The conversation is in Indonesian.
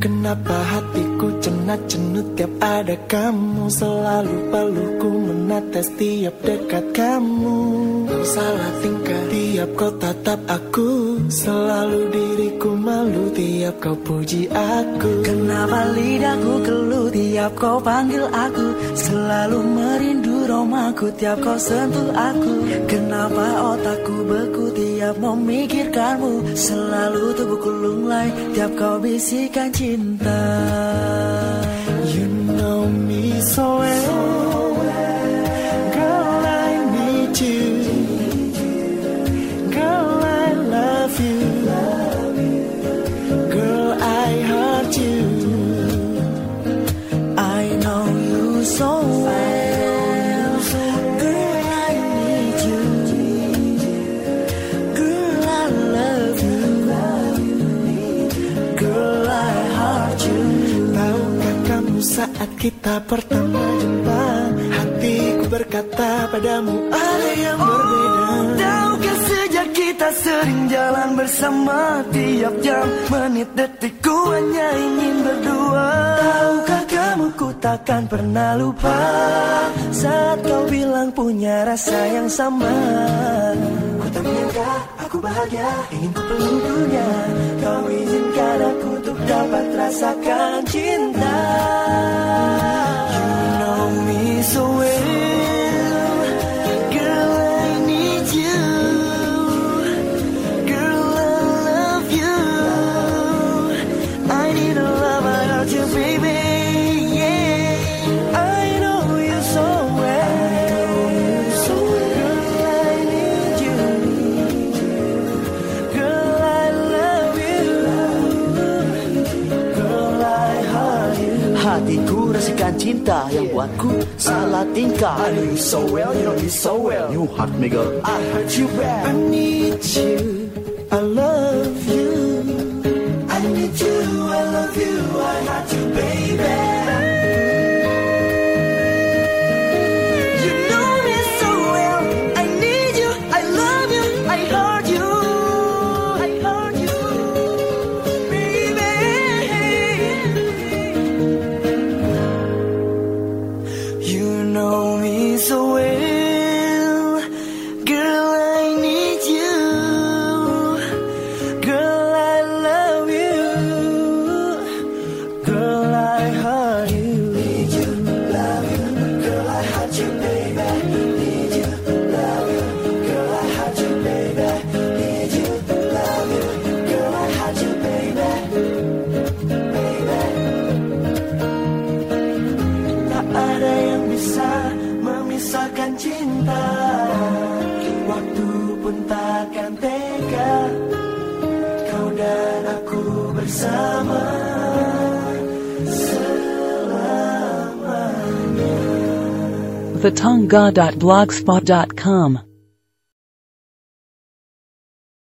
Kenapa hatiku cenat cenut tiap ada kamu? Selalu peluku menetes tiap dekat kamu. Salah tingkah tiap kau tatap aku Selalu diriku tiap kau puji aku. Kenapa lidahku keluh? Tiap kau panggil aku Selalu merindu romaku. Tiap kau sentuh aku Kenapa otakku beku? Tiap memikirkanmu Selalu tubuhku lunglai. Tiap kau bisikan cinta. You know me so well. Girl I need you. Girl I love you saat kita pertama jumpa Hatiku berkata padamu ada yang berbeda. Tahukah sejak kita sering jalan bersama Tiap jam, menit, detik ku hanya ingin berdua. Tahukah kamu ku takkan pernah lupa Saat kau bilang punya rasa yang sama? Ku tak menyangka aku bahagia ingin ku peluk dunia. Kau izinkan aku untuk dapat rasakan cinta Rasakan cinta yang buatku salah tingkah. I know you so well, you know me so well. You hurt me girl I hurt you bad. I need you. I love memisahkan cinta. Waktu pun takkan tega. Kau dan aku bersama. Vatongga.blogspot.com